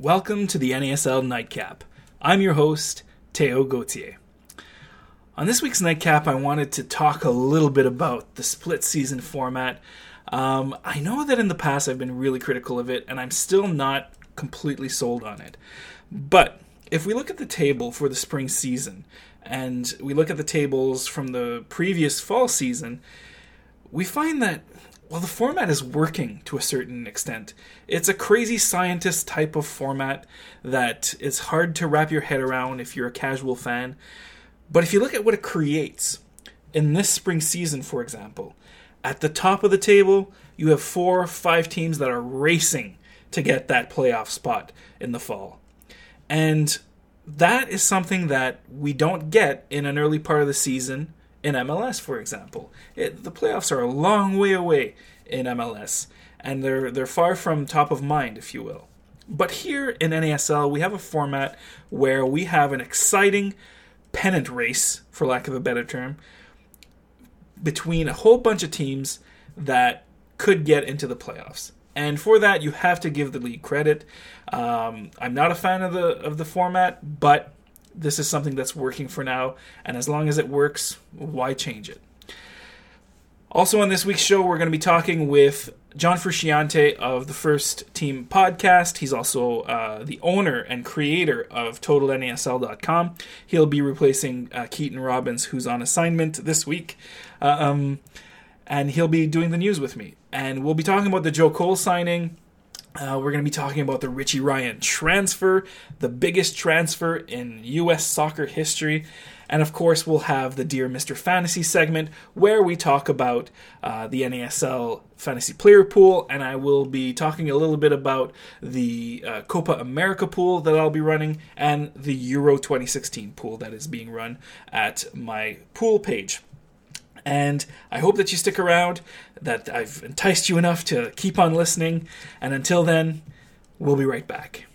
Welcome to the NASL Nightcap. I'm your host, Teo Gauthier. On this week's Nightcap, I wanted to talk a little bit about the split season format. Um, I know that in the past I've been really critical of it, and I'm still not completely sold on it. But if we look at the table for the spring season, and we look at the tables from the previous fall season, we find that well, the format is working to a certain extent. It's a crazy scientist type of format that is hard to wrap your head around if you're a casual fan. But if you look at what it creates, in this spring season, for example, at the top of the table, you have four or five teams that are racing to get that playoff spot in the fall. And that is something that we don't get in an early part of the season in MLS, for example. It, the playoffs are a long way away in MLS, and they're they're far from top of mind, if you will. But here in NASL, we have a format where we have an exciting pennant race, for lack of a better term, between a whole bunch of teams that could get into the playoffs. And for that, you have to give the league credit. Um, I'm not a fan of the of the format, but this is something that's working for now, and as long as it works, why change it? Also, on this week's show, we're going to be talking with John Frusciante of the First Team podcast. He's also uh, the owner and creator of TotalNASL.com. He'll be replacing uh, Keaton Robbins, who's on assignment this week. Uh, um, and he'll be doing the news with me. And we'll be talking about the Joe Cole signing, uh, we're going to be talking about the Richie Ryan transfer, the biggest transfer in U.S. soccer history. And of course, we'll have the Dear Mr. Fantasy segment where we talk about uh, the NASL fantasy player pool. And I will be talking a little bit about the uh, Copa America pool that I'll be running and the Euro 2016 pool that is being run at my pool page. And I hope that you stick around, that I've enticed you enough to keep on listening. And until then, we'll be right back.